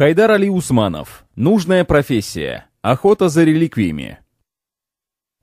Хайдар Али Усманов. Нужная профессия. Охота за реликвиями.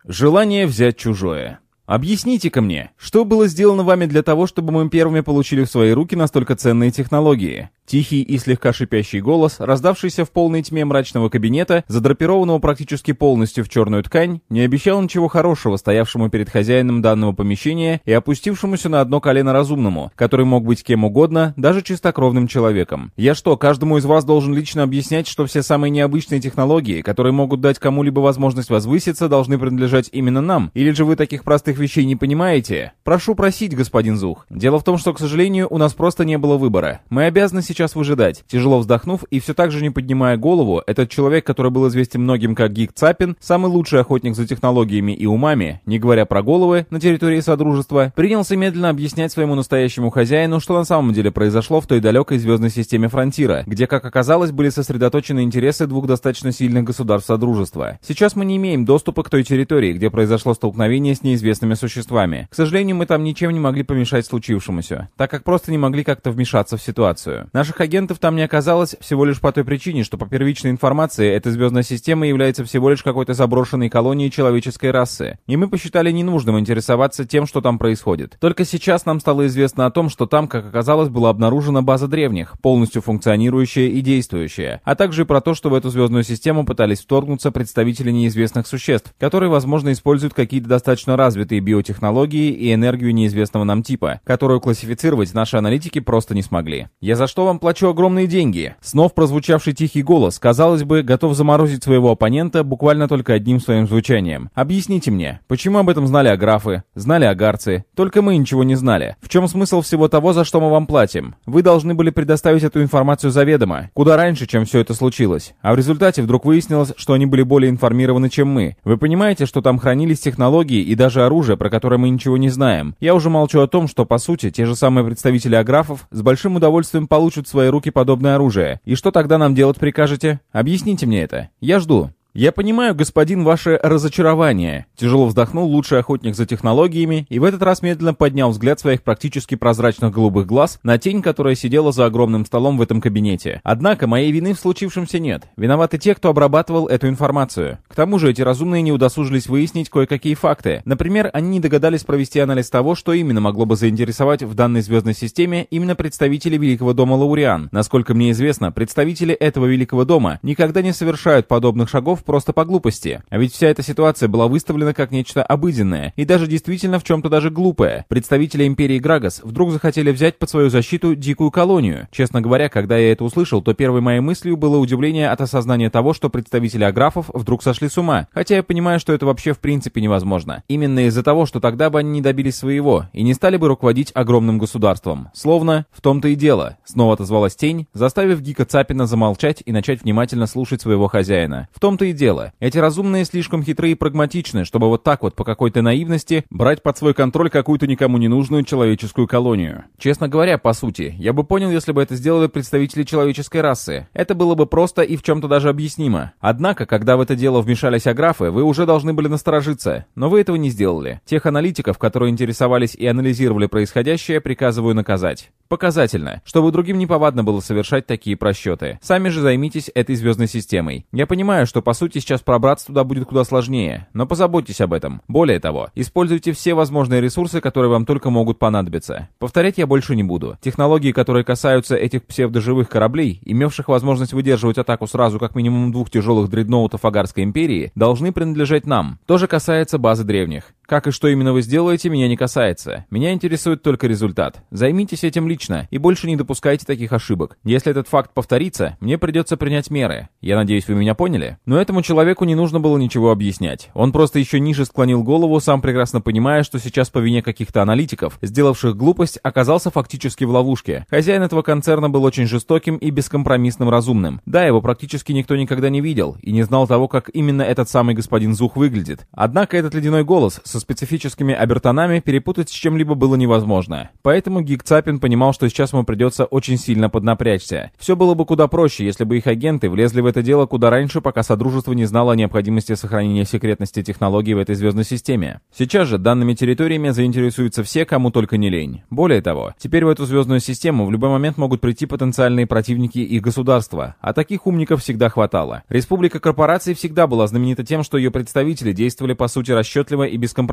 Желание взять чужое. Объясните-ка мне, что было сделано вами для того, чтобы мы первыми получили в свои руки настолько ценные технологии? Тихий и слегка шипящий голос, раздавшийся в полной тьме мрачного кабинета, задрапированного практически полностью в черную ткань, не обещал ничего хорошего стоявшему перед хозяином данного помещения и опустившемуся на одно колено разумному, который мог быть кем угодно, даже чистокровным человеком. Я что, каждому из вас должен лично объяснять, что все самые необычные технологии, которые могут дать кому-либо возможность возвыситься, должны принадлежать именно нам? Или же вы таких простых вещей не понимаете? Прошу просить, господин Зух. Дело в том, что, к сожалению, у нас просто не было выбора. Мы обязаны сейчас сейчас выжидать. Тяжело вздохнув и все так же не поднимая голову, этот человек, который был известен многим как Гик Цапин, самый лучший охотник за технологиями и умами, не говоря про головы, на территории Содружества, принялся медленно объяснять своему настоящему хозяину, что на самом деле произошло в той далекой звездной системе Фронтира, где, как оказалось, были сосредоточены интересы двух достаточно сильных государств Содружества. Сейчас мы не имеем доступа к той территории, где произошло столкновение с неизвестными существами. К сожалению, мы там ничем не могли помешать случившемуся, так как просто не могли как-то вмешаться в ситуацию. Наш Наших агентов там не оказалось всего лишь по той причине, что по первичной информации эта звездная система является всего лишь какой-то заброшенной колонией человеческой расы, и мы посчитали ненужным интересоваться тем, что там происходит. Только сейчас нам стало известно о том, что там, как оказалось, была обнаружена база древних, полностью функционирующая и действующая, а также и про то, что в эту звездную систему пытались вторгнуться представители неизвестных существ, которые, возможно, используют какие-то достаточно развитые биотехнологии и энергию неизвестного нам типа, которую классифицировать наши аналитики просто не смогли. Я за что вам вам плачу огромные деньги». Снов прозвучавший тихий голос, казалось бы, готов заморозить своего оппонента буквально только одним своим звучанием. «Объясните мне, почему об этом знали аграфы, знали агарцы, только мы ничего не знали? В чем смысл всего того, за что мы вам платим? Вы должны были предоставить эту информацию заведомо, куда раньше, чем все это случилось. А в результате вдруг выяснилось, что они были более информированы, чем мы. Вы понимаете, что там хранились технологии и даже оружие, про которое мы ничего не знаем? Я уже молчу о том, что, по сути, те же самые представители аграфов с большим удовольствием получат в свои руки подобное оружие. И что тогда нам делать прикажете? Объясните мне это. Я жду. «Я понимаю, господин, ваше разочарование», — тяжело вздохнул лучший охотник за технологиями и в этот раз медленно поднял взгляд своих практически прозрачных голубых глаз на тень, которая сидела за огромным столом в этом кабинете. Однако моей вины в случившемся нет. Виноваты те, кто обрабатывал эту информацию. К тому же эти разумные не удосужились выяснить кое-какие факты. Например, они не догадались провести анализ того, что именно могло бы заинтересовать в данной звездной системе именно представители Великого дома Лауриан. Насколько мне известно, представители этого Великого дома никогда не совершают подобных шагов просто по глупости. А ведь вся эта ситуация была выставлена как нечто обыденное и даже действительно в чем-то даже глупое. Представители Империи Грагас вдруг захотели взять под свою защиту дикую колонию. Честно говоря, когда я это услышал, то первой моей мыслью было удивление от осознания того, что представители аграфов вдруг сошли с ума. Хотя я понимаю, что это вообще в принципе невозможно. Именно из-за того, что тогда бы они не добились своего и не стали бы руководить огромным государством. Словно в том-то и дело. Снова отозвалась тень, заставив Гика Цапина замолчать и начать внимательно слушать своего хозяина. В том-то и дело. Эти разумные слишком хитрые и прагматичны, чтобы вот так вот по какой-то наивности брать под свой контроль какую-то никому не нужную человеческую колонию. Честно говоря, по сути, я бы понял, если бы это сделали представители человеческой расы. Это было бы просто и в чем-то даже объяснимо. Однако, когда в это дело вмешались аграфы, вы уже должны были насторожиться. Но вы этого не сделали. Тех аналитиков, которые интересовались и анализировали происходящее, приказываю наказать. Показательно, чтобы другим неповадно было совершать такие просчеты. Сами же займитесь этой звездной системой. Я понимаю, что по сути сейчас пробраться туда будет куда сложнее, но позаботьтесь об этом. Более того, используйте все возможные ресурсы, которые вам только могут понадобиться. Повторять я больше не буду. Технологии, которые касаются этих псевдоживых кораблей, имевших возможность выдерживать атаку сразу как минимум двух тяжелых дредноутов Агарской империи, должны принадлежать нам. То же касается базы древних. Как и что именно вы сделаете, меня не касается. Меня интересует только результат. Займитесь этим лично и больше не допускайте таких ошибок. Если этот факт повторится, мне придется принять меры. Я надеюсь, вы меня поняли? Но этому человеку не нужно было ничего объяснять. Он просто еще ниже склонил голову, сам прекрасно понимая, что сейчас по вине каких-то аналитиков, сделавших глупость, оказался фактически в ловушке. Хозяин этого концерна был очень жестоким и бескомпромиссным разумным. Да, его практически никто никогда не видел и не знал того, как именно этот самый господин Зух выглядит. Однако этот ледяной голос со со специфическими обертонами перепутать с чем-либо было невозможно. Поэтому Гик Цапин понимал, что сейчас ему придется очень сильно поднапрячься. Все было бы куда проще, если бы их агенты влезли в это дело куда раньше, пока Содружество не знало о необходимости сохранения секретности технологий в этой звездной системе. Сейчас же данными территориями заинтересуются все, кому только не лень. Более того, теперь в эту звездную систему в любой момент могут прийти потенциальные противники их государства, а таких умников всегда хватало. Республика корпораций всегда была знаменита тем, что ее представители действовали по сути расчетливо и бескомпромиссно,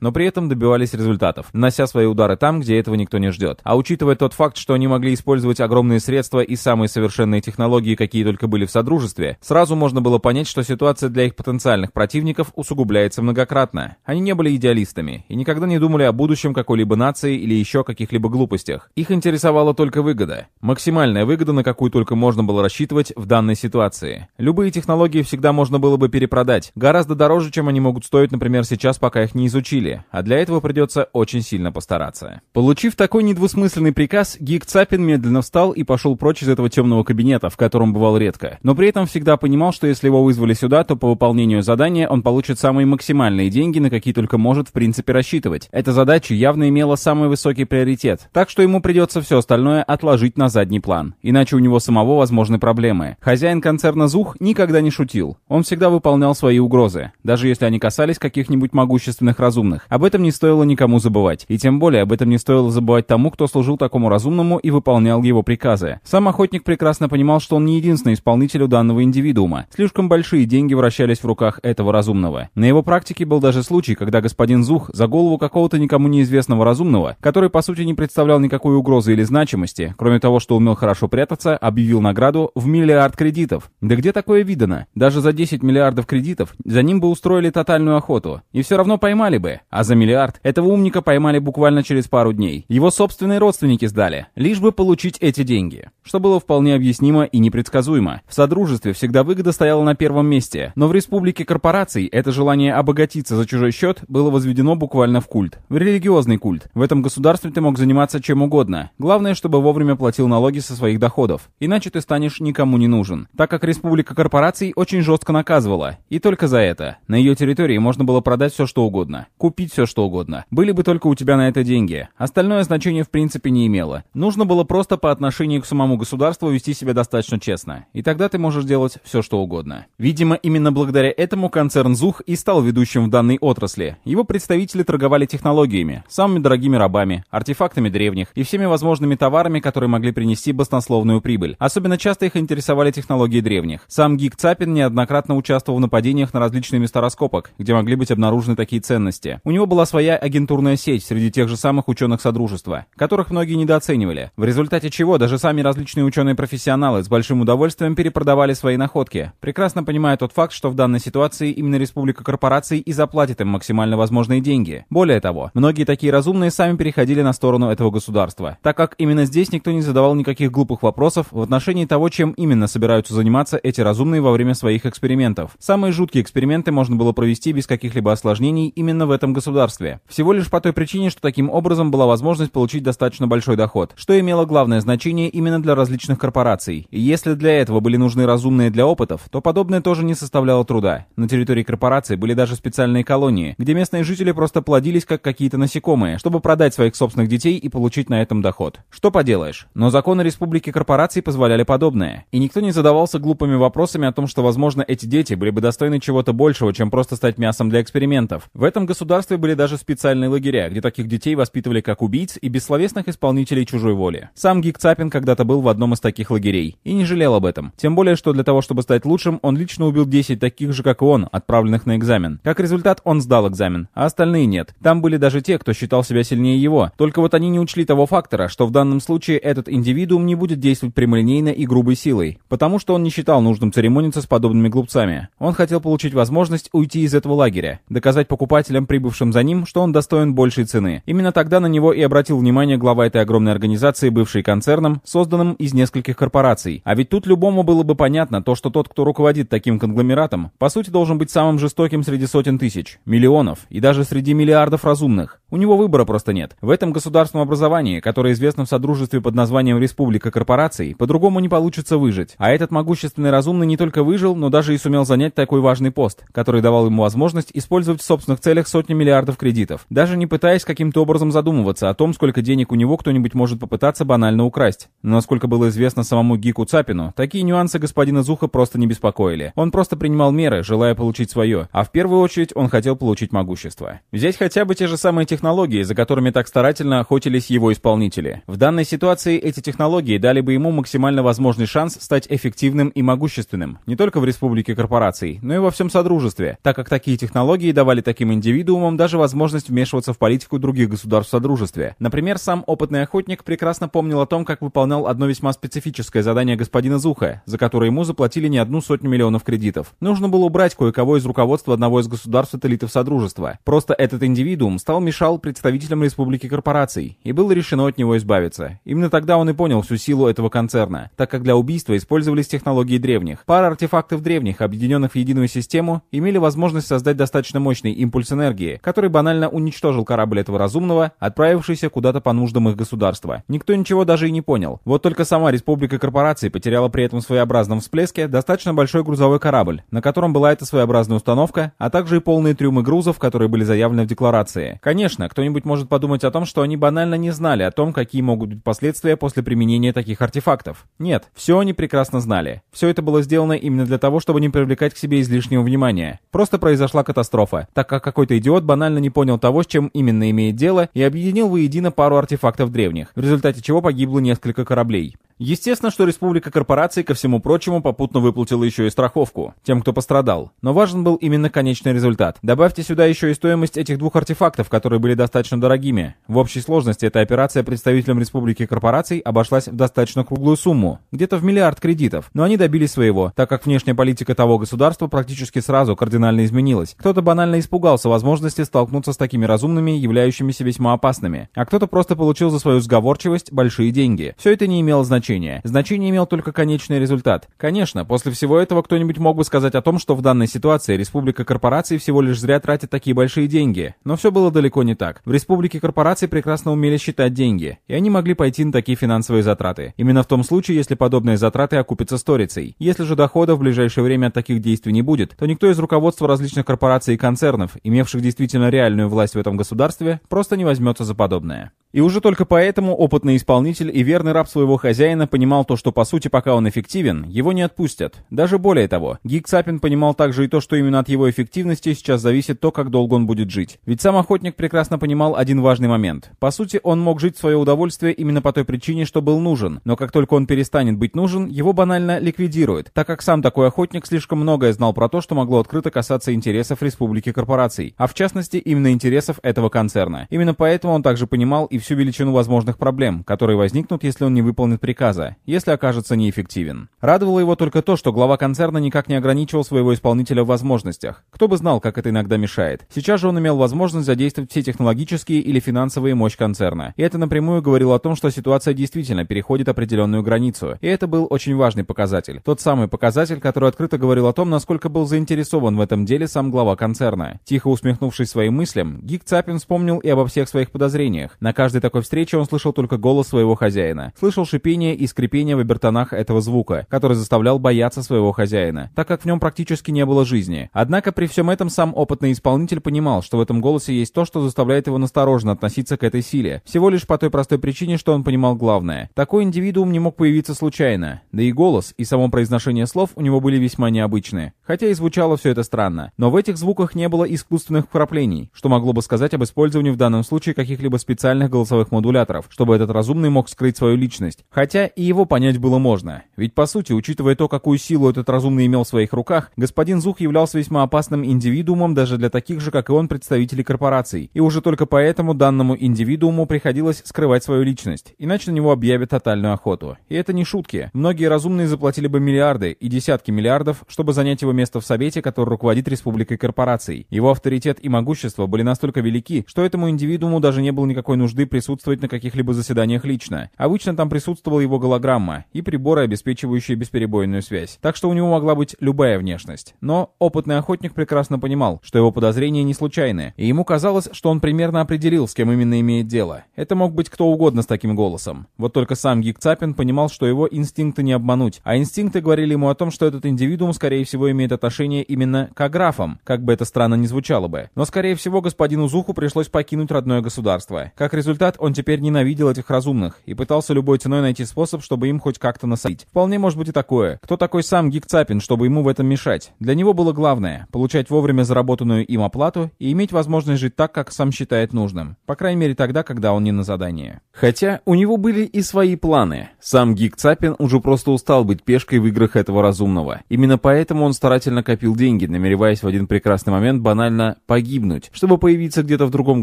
но при этом добивались результатов, нанося свои удары там, где этого никто не ждет. А учитывая тот факт, что они могли использовать огромные средства и самые совершенные технологии, какие только были в Содружестве, сразу можно было понять, что ситуация для их потенциальных противников усугубляется многократно. Они не были идеалистами и никогда не думали о будущем какой-либо нации или еще каких-либо глупостях. Их интересовала только выгода. Максимальная выгода, на какую только можно было рассчитывать в данной ситуации. Любые технологии всегда можно было бы перепродать, гораздо дороже, чем они могут стоить, например, сейчас, пока их не изучили, а для этого придется очень сильно постараться. Получив такой недвусмысленный приказ, Гик Цапин медленно встал и пошел прочь из этого темного кабинета, в котором бывал редко, но при этом всегда понимал, что если его вызвали сюда, то по выполнению задания он получит самые максимальные деньги, на какие только может в принципе рассчитывать. Эта задача явно имела самый высокий приоритет, так что ему придется все остальное отложить на задний план, иначе у него самого возможны проблемы. Хозяин концерна ЗУХ никогда не шутил, он всегда выполнял свои угрозы, даже если они касались каких-нибудь могущественных разумных. Об этом не стоило никому забывать, и тем более об этом не стоило забывать тому, кто служил такому разумному и выполнял его приказы. Сам охотник прекрасно понимал, что он не единственный исполнитель у данного индивидуума. Слишком большие деньги вращались в руках этого разумного. На его практике был даже случай, когда господин Зух за голову какого-то никому неизвестного разумного, который по сути не представлял никакой угрозы или значимости, кроме того, что умел хорошо прятаться, объявил награду в миллиард кредитов. Да где такое видано? Даже за 10 миллиардов кредитов за ним бы устроили тотальную охоту. И все равно поймали бы. А за миллиард этого умника поймали буквально через пару дней. Его собственные родственники сдали, лишь бы получить эти деньги. Что было вполне объяснимо и непредсказуемо. В Содружестве всегда выгода стояла на первом месте, но в Республике корпораций это желание обогатиться за чужой счет было возведено буквально в культ. В религиозный культ. В этом государстве ты мог заниматься чем угодно. Главное, чтобы вовремя платил налоги со своих доходов. Иначе ты станешь никому не нужен. Так как Республика корпораций очень жестко наказывала. И только за это. На ее территории можно было продать все что угодно. Купить все что угодно. Были бы только у тебя на это деньги. Остальное значение в принципе не имело. Нужно было просто по отношению к самому государству вести себя достаточно честно. И тогда ты можешь делать все что угодно. Видимо, именно благодаря этому концерн ЗУХ и стал ведущим в данной отрасли. Его представители торговали технологиями, самыми дорогими рабами, артефактами древних и всеми возможными товарами, которые могли принести баснословную прибыль. Особенно часто их интересовали технологии древних. Сам Гик Цапин неоднократно участвовал в нападениях на различные места раскопок, где могли быть обнаружены такие ценности. У него была своя агентурная сеть среди тех же самых ученых Содружества, которых многие недооценивали. В результате чего даже сами различные ученые-профессионалы с большим удовольствием перепродавали свои находки, прекрасно понимая тот факт, что в данной ситуации именно Республика Корпораций и заплатит им максимально возможные деньги. Более того, многие такие разумные сами переходили на сторону этого государства, так как именно здесь никто не задавал никаких глупых вопросов в отношении того, чем именно собираются заниматься эти разумные во время своих экспериментов. Самые жуткие эксперименты можно было провести без каких-либо осложнений именно в этом государстве. Всего лишь по той причине, что таким образом была возможность получить достаточно большой доход, что имело главное значение именно для различных корпораций. И если для этого были нужны разумные для опытов, то подобное тоже не составляло труда. На территории корпорации были даже специальные колонии, где местные жители просто плодились как какие-то насекомые, чтобы продать своих собственных детей и получить на этом доход. Что поделаешь? Но законы Республики Корпораций позволяли подобное. И никто не задавался глупыми вопросами о том, что, возможно, эти дети были бы достойны чего-то большего, чем просто стать мясом для экспериментов. В этом государстве были даже специальные лагеря, где таких детей воспитывали как убийц и бессловесных исполнителей чужой воли. Сам Гик Цапин когда-то был в одном из таких лагерей и не жалел об этом. Тем более, что для того, чтобы стать лучшим, он лично убил 10 таких же, как и он, отправленных на экзамен. Как результат, он сдал экзамен, а остальные нет. Там были даже те, кто считал себя сильнее его. Только вот они не учли того фактора, что в данном случае этот индивидуум не будет действовать прямолинейно и грубой силой, потому что он не считал нужным церемониться с подобными глупцами. Он хотел получить возможность уйти из этого лагеря, доказать покупателям, прибывшим за ним, что он достоин большей цены. Именно тогда на него и обратил внимание глава этой огромной организации, бывшей концерном, созданным из нескольких корпораций. А ведь тут любому было бы понятно то, что тот, кто руководит таким конгломератом, по сути должен быть самым жестоким среди сотен тысяч, миллионов и даже среди миллиардов разумных. У него выбора просто нет. В этом государственном образовании, которое известно в Содружестве под названием Республика Корпораций, по-другому не получится выжить. А этот могущественный разумный не только выжил, но даже и сумел занять такой важный пост, который давал ему возможность использовать в собственных целях сотни миллиардов кредитов, даже не пытаясь каким-то образом задумываться о том, сколько денег у него кто-нибудь может попытаться банально украсть. Но насколько было известно самому Гику Цапину, такие нюансы господина Зуха просто не беспокоили. Он просто принимал меры, желая получить свое, а в первую очередь он хотел получить могущество. Взять хотя бы те же самые технологии, за которыми так старательно охотились его исполнители. В данной ситуации эти технологии дали бы ему максимально возможный шанс стать эффективным и могущественным, не только в республике корпораций, но и во всем Содружестве, так как такие технологии давали таким индивидуумам даже возможность вмешиваться в политику других государств Содружестве. Например, сам опытный охотник прекрасно помнил о том, как выполнял одно весьма специфическое задание господина Зуха, за которое ему заплатили не одну сотню миллионов кредитов. Нужно было убрать кое-кого из руководства одного из государств-сателлитов Содружества. Просто этот индивидуум стал мешал представителям республики корпораций, и было решено от него избавиться. Именно тогда он и понял всю силу этого концерна, так как для убийства использовались технологии древних. Пара артефактов древних, объединенных в единую систему, имели возможность создать достаточно мощный импульс энергии, который банально уничтожил корабль этого разумного, отправившийся куда-то по нуждам их государства. Никто ничего даже и не понял. Вот только сама республика корпораций потеряла при этом своеобразном всплеске достаточно большой грузовой корабль, на котором была эта своеобразная установка, а также и полные трюмы грузов, которые были заявлены в декларации. Конечно, кто-нибудь может подумать о том, что они банально не знали о том, какие могут быть последствия после применения таких артефактов. Нет, все они прекрасно знали. Все это было сделано именно для того, чтобы не привлекать к себе излишнего внимания. Просто произошла катастрофа, так как какой-то идиот банально не понял того, с чем именно имеет дело, и объединил воедино пару артефактов древних, в результате чего погибло несколько кораблей. Естественно, что Республика Корпораций, ко всему прочему, попутно выплатила еще и страховку тем, кто пострадал. Но важен был именно конечный результат. Добавьте сюда еще и стоимость этих двух артефактов, которые были достаточно дорогими. В общей сложности эта операция представителям Республики Корпораций обошлась в достаточно круглую сумму, где-то в миллиард кредитов. Но они добились своего, так как внешняя политика того государства практически сразу кардинально изменилась. Кто-то банально испугался возможности столкнуться с такими разумными, являющимися весьма опасными. А кто-то просто получил за свою сговорчивость большие деньги. Все это не имело значения значения. Значение имел только конечный результат. Конечно, после всего этого кто-нибудь мог бы сказать о том, что в данной ситуации Республика Корпораций всего лишь зря тратит такие большие деньги. Но все было далеко не так. В Республике Корпораций прекрасно умели считать деньги, и они могли пойти на такие финансовые затраты. Именно в том случае, если подобные затраты окупятся сторицей. Если же дохода в ближайшее время от таких действий не будет, то никто из руководства различных корпораций и концернов, имевших действительно реальную власть в этом государстве, просто не возьмется за подобное. И уже только поэтому опытный исполнитель и верный раб своего хозяина понимал то, что по сути пока он эффективен, его не отпустят. Даже более того, Гик Цапин понимал также и то, что именно от его эффективности сейчас зависит то, как долго он будет жить. Ведь сам охотник прекрасно понимал один важный момент. По сути, он мог жить в свое удовольствие именно по той причине, что был нужен. Но как только он перестанет быть нужен, его банально ликвидируют, так как сам такой охотник слишком многое знал про то, что могло открыто касаться интересов республики корпораций, а в частности именно интересов этого концерна. Именно поэтому он также понимал и всю величину возможных проблем, которые возникнут, если он не выполнит приказа, если окажется неэффективен. Радовало его только то, что глава концерна никак не ограничивал своего исполнителя в возможностях. Кто бы знал, как это иногда мешает. Сейчас же он имел возможность задействовать все технологические или финансовые мощь концерна. И это напрямую говорило о том, что ситуация действительно переходит определенную границу. И это был очень важный показатель. Тот самый показатель, который открыто говорил о том, насколько был заинтересован в этом деле сам глава концерна. Тихо усмехнувшись своим мыслям, Гик Цапин вспомнил и обо всех своих подозрениях. На каждой каждой такой встрече он слышал только голос своего хозяина. Слышал шипение и скрипение в обертонах этого звука, который заставлял бояться своего хозяина, так как в нем практически не было жизни. Однако при всем этом сам опытный исполнитель понимал, что в этом голосе есть то, что заставляет его настороженно относиться к этой силе. Всего лишь по той простой причине, что он понимал главное. Такой индивидуум не мог появиться случайно. Да и голос, и само произношение слов у него были весьма необычные. Хотя и звучало все это странно. Но в этих звуках не было искусственных вкраплений, что могло бы сказать об использовании в данном случае каких-либо специальных голосовых модуляторов, чтобы этот разумный мог скрыть свою личность. Хотя и его понять было можно. Ведь по сути, учитывая то, какую силу этот разумный имел в своих руках, господин Зух являлся весьма опасным индивидуумом даже для таких же, как и он, представителей корпораций. И уже только поэтому данному индивидууму приходилось скрывать свою личность, иначе на него объявят тотальную охоту. И это не шутки. Многие разумные заплатили бы миллиарды и десятки миллиардов, чтобы занять его место в Совете, который руководит республикой корпораций. Его авторитет и могущество были настолько велики, что этому индивидууму даже не было никакой нужды нужды присутствовать на каких-либо заседаниях лично. Обычно там присутствовала его голограмма и приборы, обеспечивающие бесперебойную связь. Так что у него могла быть любая внешность. Но опытный охотник прекрасно понимал, что его подозрения не случайны, и ему казалось, что он примерно определил, с кем именно имеет дело. Это мог быть кто угодно с таким голосом. Вот только сам Гик Цапин понимал, что его инстинкты не обмануть, а инстинкты говорили ему о том, что этот индивидуум, скорее всего, имеет отношение именно к аграфам, как бы это странно ни звучало бы. Но, скорее всего, господину Зуху пришлось покинуть родное государство. Как результат, он теперь ненавидел этих разумных и пытался любой ценой найти способ, чтобы им хоть как-то насадить. Вполне может быть и такое. Кто такой сам Гик Цапин, чтобы ему в этом мешать? Для него было главное — получать вовремя заработанную им оплату и иметь возможность жить так, как сам считает нужным. По крайней мере тогда, когда он не на задании. Хотя у него были и свои планы. Сам Гик Цапин уже просто устал быть пешкой в играх этого разумного. Именно поэтому он старательно копил деньги, намереваясь в один прекрасный момент банально погибнуть, чтобы появиться где-то в другом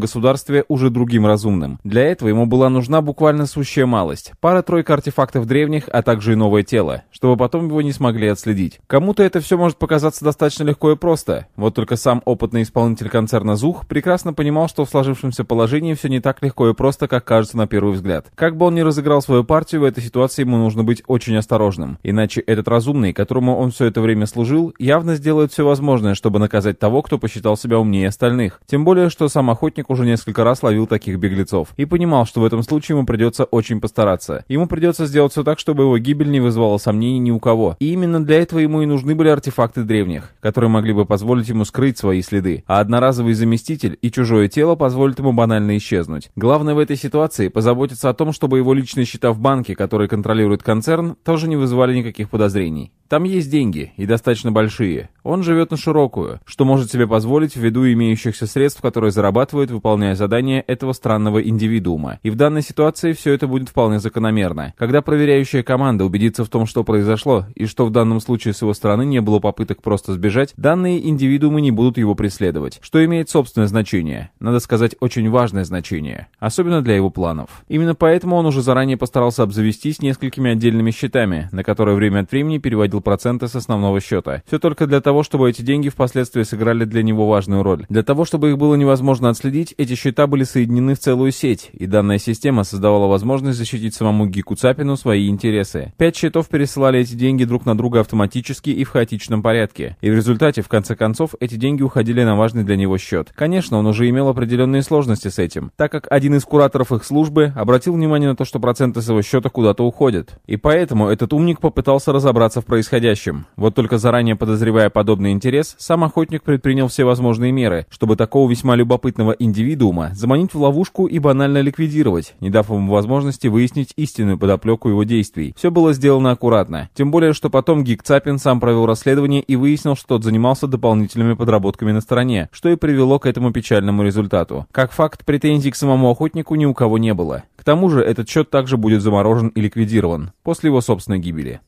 государстве уже другим разумным. Для этого ему была нужна буквально сущая малость. Пара-тройка артефактов древних, а также и новое тело, чтобы потом его не смогли отследить. Кому-то это все может показаться достаточно легко и просто. Вот только сам опытный исполнитель концерна ЗУХ прекрасно понимал, что в сложившемся положении все не так легко и просто, как кажется на первый взгляд. Как бы он ни разыграл свою партию, в этой ситуации ему нужно быть очень осторожным. Иначе этот разумный, которому он все это время служил, явно сделает все возможное, чтобы наказать того, кто посчитал себя умнее остальных. Тем более, что сам охотник уже несколько раз ловил таких беглецов. И понимал, что в этом случае ему придется очень постараться. Ему придется сделать все так, чтобы его гибель не вызвала сомнений ни у кого. И именно для этого ему и нужны были артефакты древних, которые могли бы позволить ему скрыть свои следы. А одноразовый заместитель и чужое тело позволят ему банально исчезнуть. Главное в этой ситуации позаботиться о том, чтобы его личные счета в банке, который контролирует концерн, тоже не вызывали никаких подозрений. Там есть деньги, и достаточно большие. Он живет на широкую, что может себе позволить ввиду имеющихся средств, которые зарабатывает, выполняя задания этого странного индивидуума. И в данной ситуации все это будет вполне закономерно. Когда проверяющая команда убедится в том, что произошло, и что в данном случае с его стороны не было попыток просто сбежать, данные индивидуумы не будут его преследовать, что имеет собственное значение, надо сказать, очень важное значение, особенно для его планов. Именно поэтому он уже заранее постарался обзавестись несколькими отдельными счетами, на которые время от времени переводил проценты с основного счета. Все только для того, чтобы эти деньги впоследствии сыграли для него важную роль. Для того, чтобы их было невозможно отследить, эти счета были соединены в целую сеть, и данная система создавала возможность защитить самому Гику Цапину свои интересы. Пять счетов пересылали эти деньги друг на друга автоматически и в хаотичном порядке. И в результате, в конце концов, эти деньги уходили на важный для него счет. Конечно, он уже имел определенные сложности с этим, так как один из кураторов их службы обратил внимание на то, что проценты с его счета куда-то уходят. И поэтому этот умник попытался разобраться в происходящем происходящем. Вот только заранее подозревая подобный интерес, сам охотник предпринял все возможные меры, чтобы такого весьма любопытного индивидуума заманить в ловушку и банально ликвидировать, не дав ему возможности выяснить истинную подоплеку его действий. Все было сделано аккуратно. Тем более, что потом Гик Цапин сам провел расследование и выяснил, что тот занимался дополнительными подработками на стороне, что и привело к этому печальному результату. Как факт, претензий к самому охотнику ни у кого не было. К тому же, этот счет также будет заморожен и ликвидирован после его собственной гибели.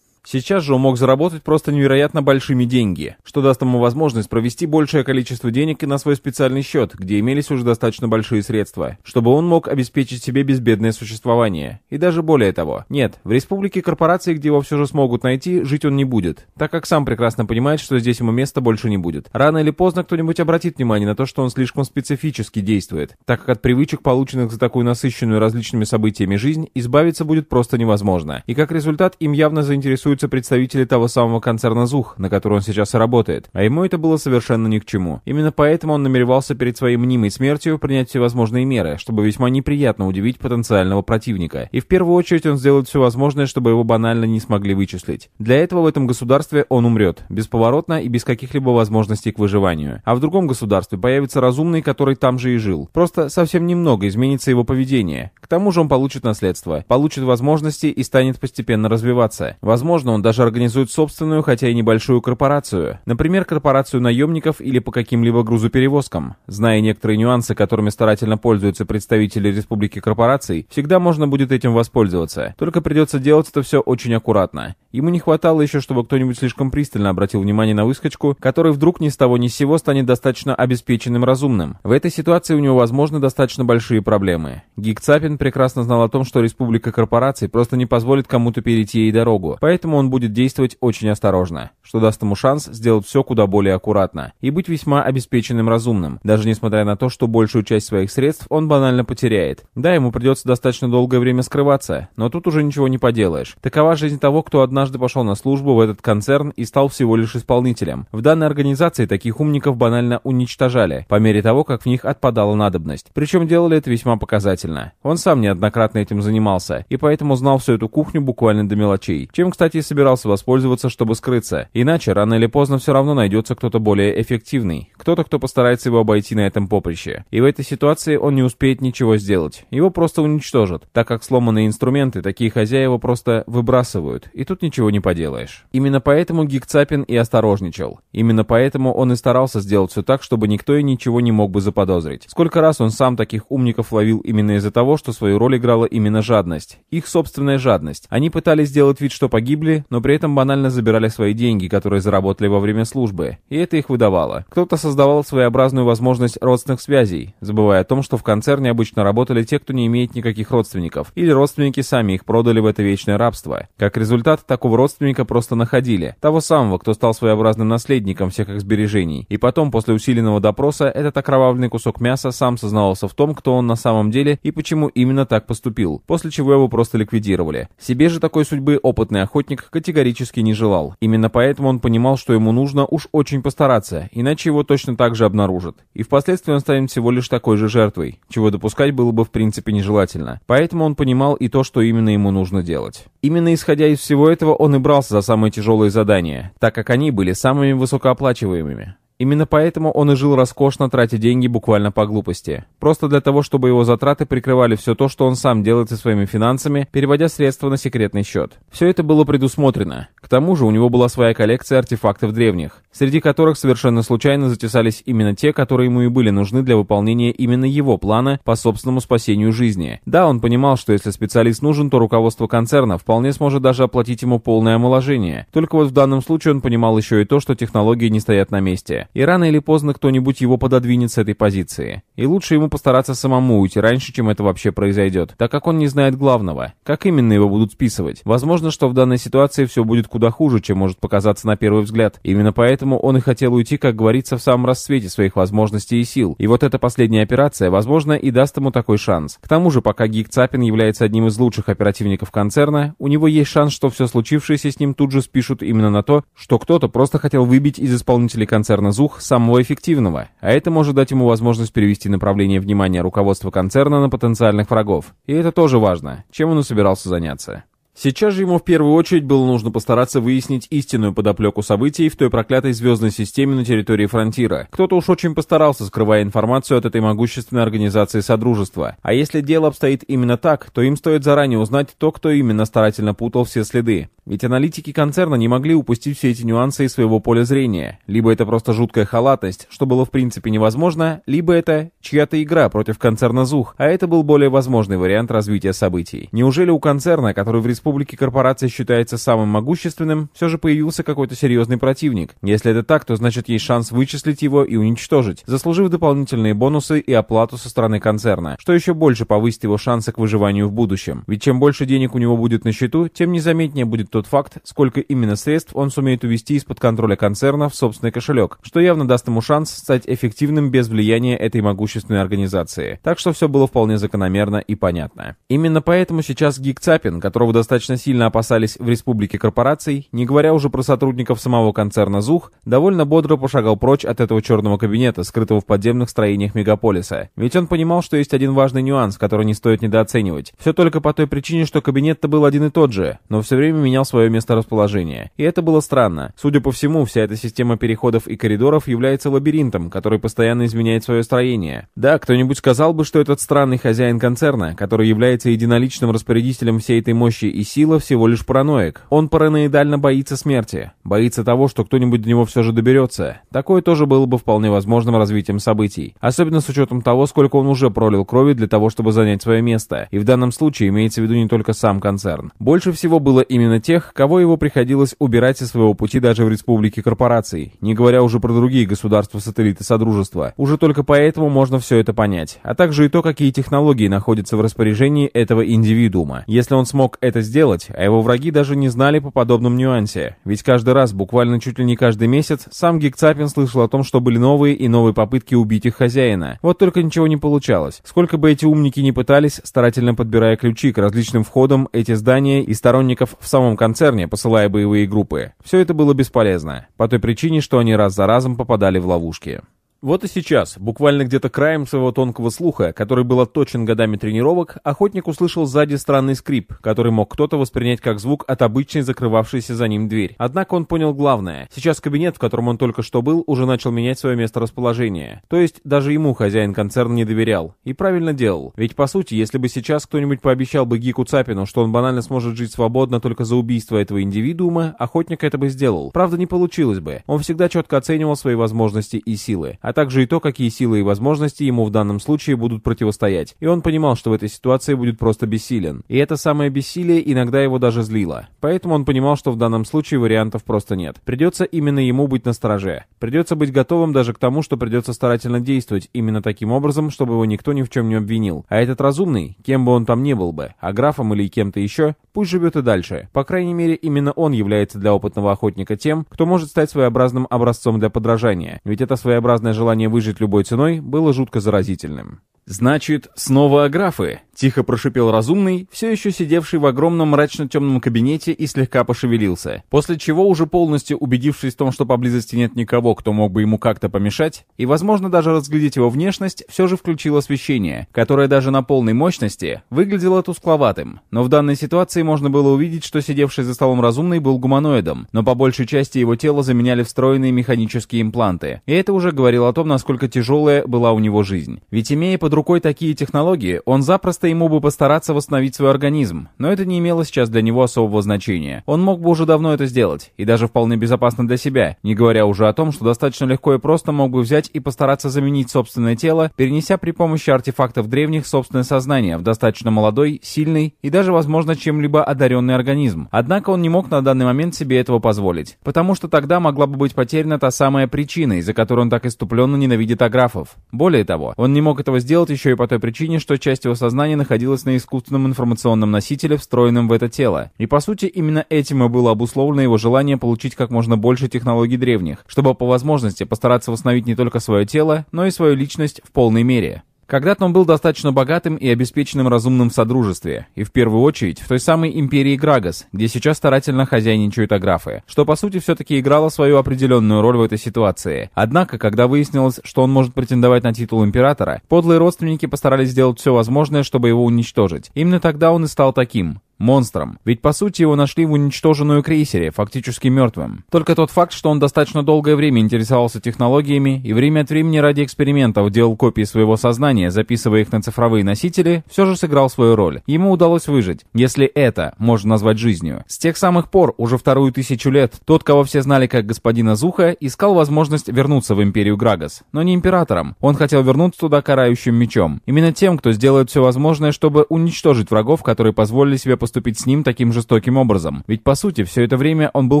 Сейчас же он мог заработать просто невероятно большими деньги, что даст ему возможность провести большее количество денег и на свой специальный счет, где имелись уже достаточно большие средства, чтобы он мог обеспечить себе безбедное существование. И даже более того. Нет, в республике корпорации, где его все же смогут найти, жить он не будет, так как сам прекрасно понимает, что здесь ему места больше не будет. Рано или поздно кто-нибудь обратит внимание на то, что он слишком специфически действует, так как от привычек, полученных за такую насыщенную различными событиями жизнь, избавиться будет просто невозможно. И как результат им явно заинтересует интересуются представители того самого концерна ЗУХ, на который он сейчас и работает, а ему это было совершенно ни к чему. Именно поэтому он намеревался перед своей мнимой смертью принять всевозможные меры, чтобы весьма неприятно удивить потенциального противника. И в первую очередь он сделает все возможное, чтобы его банально не смогли вычислить. Для этого в этом государстве он умрет, бесповоротно и без каких-либо возможностей к выживанию. А в другом государстве появится разумный, который там же и жил. Просто совсем немного изменится его поведение. К тому же он получит наследство, получит возможности и станет постепенно развиваться. Возможно, Возможно, он даже организует собственную, хотя и небольшую корпорацию. Например, корпорацию наемников или по каким-либо грузоперевозкам. Зная некоторые нюансы, которыми старательно пользуются представители республики корпораций, всегда можно будет этим воспользоваться. Только придется делать это все очень аккуратно. Ему не хватало еще, чтобы кто-нибудь слишком пристально обратил внимание на выскочку, который вдруг ни с того ни с сего станет достаточно обеспеченным разумным. В этой ситуации у него возможны достаточно большие проблемы. Гик Цапин прекрасно знал о том, что республика корпораций просто не позволит кому-то перейти ей дорогу. Поэтому поэтому он будет действовать очень осторожно, что даст ему шанс сделать все куда более аккуратно и быть весьма обеспеченным разумным, даже несмотря на то, что большую часть своих средств он банально потеряет. Да, ему придется достаточно долгое время скрываться, но тут уже ничего не поделаешь. Такова жизнь того, кто однажды пошел на службу в этот концерн и стал всего лишь исполнителем. В данной организации таких умников банально уничтожали, по мере того, как в них отпадала надобность. Причем делали это весьма показательно. Он сам неоднократно этим занимался, и поэтому знал всю эту кухню буквально до мелочей. Чем, кстати, и собирался воспользоваться, чтобы скрыться. Иначе, рано или поздно, все равно найдется кто-то более эффективный. Кто-то, кто постарается его обойти на этом поприще. И в этой ситуации он не успеет ничего сделать. Его просто уничтожат, так как сломанные инструменты такие хозяева просто выбрасывают, и тут ничего не поделаешь. Именно поэтому Гикцапин и осторожничал. Именно поэтому он и старался сделать все так, чтобы никто и ничего не мог бы заподозрить. Сколько раз он сам таких умников ловил именно из-за того, что свою роль играла именно жадность. Их собственная жадность. Они пытались сделать вид, что погибли, но при этом банально забирали свои деньги, которые заработали во время службы, и это их выдавало. Кто-то создавал своеобразную возможность родственных связей, забывая о том, что в концерне обычно работали те, кто не имеет никаких родственников, или родственники сами их продали в это вечное рабство. Как результат, такого родственника просто находили, того самого, кто стал своеобразным наследником всех их сбережений, и потом, после усиленного допроса, этот окровавленный кусок мяса сам сознавался в том, кто он на самом деле и почему именно так поступил, после чего его просто ликвидировали. Себе же такой судьбы опытный охотник категорически не желал. Именно поэтому он понимал, что ему нужно уж очень постараться, иначе его точно так же обнаружат. И впоследствии он станет всего лишь такой же жертвой, чего допускать было бы в принципе нежелательно. Поэтому он понимал и то, что именно ему нужно делать. Именно исходя из всего этого он и брался за самые тяжелые задания, так как они были самыми высокооплачиваемыми. Именно поэтому он и жил роскошно, тратя деньги буквально по глупости. Просто для того, чтобы его затраты прикрывали все то, что он сам делает со своими финансами, переводя средства на секретный счет. Все это было предусмотрено. К тому же у него была своя коллекция артефактов древних, среди которых совершенно случайно затесались именно те, которые ему и были нужны для выполнения именно его плана по собственному спасению жизни. Да, он понимал, что если специалист нужен, то руководство концерна вполне сможет даже оплатить ему полное омоложение. Только вот в данном случае он понимал еще и то, что технологии не стоят на месте и рано или поздно кто-нибудь его пододвинет с этой позиции. И лучше ему постараться самому уйти раньше, чем это вообще произойдет, так как он не знает главного, как именно его будут списывать. Возможно, что в данной ситуации все будет куда хуже, чем может показаться на первый взгляд. Именно поэтому он и хотел уйти, как говорится, в самом расцвете своих возможностей и сил. И вот эта последняя операция, возможно, и даст ему такой шанс. К тому же, пока Гик Цапин является одним из лучших оперативников концерна, у него есть шанс, что все случившееся с ним тут же спишут именно на то, что кто-то просто хотел выбить из исполнителей концерна ЗУХ самого эффективного, а это может дать ему возможность перевести направление внимания руководства концерна на потенциальных врагов. И это тоже важно, чем он и собирался заняться. Сейчас же ему в первую очередь было нужно постараться выяснить истинную подоплеку событий в той проклятой звездной системе на территории Фронтира. Кто-то уж очень постарался, скрывая информацию от этой могущественной организации Содружества. А если дело обстоит именно так, то им стоит заранее узнать то, кто именно старательно путал все следы. Ведь аналитики концерна не могли упустить все эти нюансы из своего поля зрения. Либо это просто жуткая халатность, что было в принципе невозможно, либо это чья-то игра против концерна ЗУХ, а это был более возможный вариант развития событий. Неужели у концерна, который в республике корпорация считается самым могущественным, все же появился какой-то серьезный противник? Если это так, то значит есть шанс вычислить его и уничтожить, заслужив дополнительные бонусы и оплату со стороны концерна, что еще больше повысит его шансы к выживанию в будущем. Ведь чем больше денег у него будет на счету, тем незаметнее будет тот факт, сколько именно средств он сумеет увести из-под контроля концерна в собственный кошелек, что явно даст ему шанс стать эффективным без влияния этой могущественной организации. Так что все было вполне закономерно и понятно. Именно поэтому сейчас Гик Цапин, которого достаточно сильно опасались в республике корпораций, не говоря уже про сотрудников самого концерна ЗУХ, довольно бодро пошагал прочь от этого черного кабинета, скрытого в подземных строениях мегаполиса. Ведь он понимал, что есть один важный нюанс, который не стоит недооценивать. Все только по той причине, что кабинет-то был один и тот же, но все время менял свое месторасположение. И это было странно. Судя по всему, вся эта система переходов и коридоров является лабиринтом, который постоянно изменяет свое строение. Да, кто-нибудь сказал бы, что этот странный хозяин концерна, который является единоличным распорядителем всей этой мощи и силы, всего лишь параноик. Он параноидально боится смерти. Боится того, что кто-нибудь до него все же доберется. Такое тоже было бы вполне возможным развитием событий. Особенно с учетом того, сколько он уже пролил крови для того, чтобы занять свое место. И в данном случае имеется в виду не только сам концерн. Больше всего было именно те, тех, кого его приходилось убирать со своего пути даже в республике корпораций, не говоря уже про другие государства-сателлиты Содружества. Уже только поэтому можно все это понять, а также и то, какие технологии находятся в распоряжении этого индивидуума. Если он смог это сделать, сделать, а его враги даже не знали по подобным нюансе. Ведь каждый раз, буквально чуть ли не каждый месяц, сам Гекцапин слышал о том, что были новые и новые попытки убить их хозяина. Вот только ничего не получалось. Сколько бы эти умники ни пытались, старательно подбирая ключи к различным входам, эти здания и сторонников в самом концерне, посылая боевые группы. Все это было бесполезно. По той причине, что они раз за разом попадали в ловушки. Вот и сейчас, буквально где-то краем своего тонкого слуха, который был отточен годами тренировок, охотник услышал сзади странный скрип, который мог кто-то воспринять как звук от обычной закрывавшейся за ним дверь. Однако он понял главное. Сейчас кабинет, в котором он только что был, уже начал менять свое место расположения. То есть даже ему хозяин концерна не доверял. И правильно делал. Ведь по сути, если бы сейчас кто-нибудь пообещал бы Гику Цапину, что он банально сможет жить свободно только за убийство этого индивидуума, охотник это бы сделал. Правда, не получилось бы. Он всегда четко оценивал свои возможности и силы. А также и то, какие силы и возможности ему в данном случае будут противостоять. И он понимал, что в этой ситуации будет просто бессилен. И это самое бессилие иногда его даже злило. Поэтому он понимал, что в данном случае вариантов просто нет. Придется именно ему быть настороже. Придется быть готовым даже к тому, что придется старательно действовать именно таким образом, чтобы его никто ни в чем не обвинил. А этот разумный, кем бы он там ни был бы, а графом или кем-то еще, пусть живет и дальше. По крайней мере, именно он является для опытного охотника тем, кто может стать своеобразным образцом для подражания. Ведь это своеобразное желание выжить выжить любой ценой было жутко заразительным. «Значит, снова аграфы?» — тихо прошипел разумный, все еще сидевший в огромном мрачно-темном кабинете и слегка пошевелился. После чего, уже полностью убедившись в том, что поблизости нет никого, кто мог бы ему как-то помешать, и, возможно, даже разглядеть его внешность, все же включил освещение, которое даже на полной мощности выглядело тускловатым. Но в данной ситуации можно было увидеть, что сидевший за столом разумный был гуманоидом, но по большей части его тело заменяли встроенные механические импланты. И это уже говорило о том, насколько тяжелая была у него жизнь. Ведь имея под рукой такие технологии, он запросто ему бы постараться восстановить свой организм, но это не имело сейчас для него особого значения. Он мог бы уже давно это сделать, и даже вполне безопасно для себя, не говоря уже о том, что достаточно легко и просто мог бы взять и постараться заменить собственное тело, перенеся при помощи артефактов древних собственное сознание в достаточно молодой, сильный и даже, возможно, чем-либо одаренный организм. Однако он не мог на данный момент себе этого позволить, потому что тогда могла бы быть потеряна та самая причина, из-за которой он так иступленно ненавидит аграфов. Более того, он не мог этого сделать делать еще и по той причине, что часть его сознания находилась на искусственном информационном носителе, встроенном в это тело. И по сути именно этим и было обусловлено его желание получить как можно больше технологий древних, чтобы по возможности постараться восстановить не только свое тело, но и свою личность в полной мере. Когда-то он был достаточно богатым и обеспеченным разумным в Содружестве, и в первую очередь в той самой империи Грагас, где сейчас старательно хозяйничают аграфы, что по сути все-таки играло свою определенную роль в этой ситуации. Однако, когда выяснилось, что он может претендовать на титул императора, подлые родственники постарались сделать все возможное, чтобы его уничтожить. Именно тогда он и стал таким монстром. Ведь по сути его нашли в уничтоженную крейсере, фактически мертвым. Только тот факт, что он достаточно долгое время интересовался технологиями и время от времени ради экспериментов делал копии своего сознания, записывая их на цифровые носители, все же сыграл свою роль. Ему удалось выжить, если это можно назвать жизнью. С тех самых пор, уже вторую тысячу лет, тот, кого все знали как господина Зуха, искал возможность вернуться в империю Грагас. Но не императором. Он хотел вернуться туда карающим мечом. Именно тем, кто сделает все возможное, чтобы уничтожить врагов, которые позволили себе поступить поступить с ним таким жестоким образом. Ведь по сути, все это время он был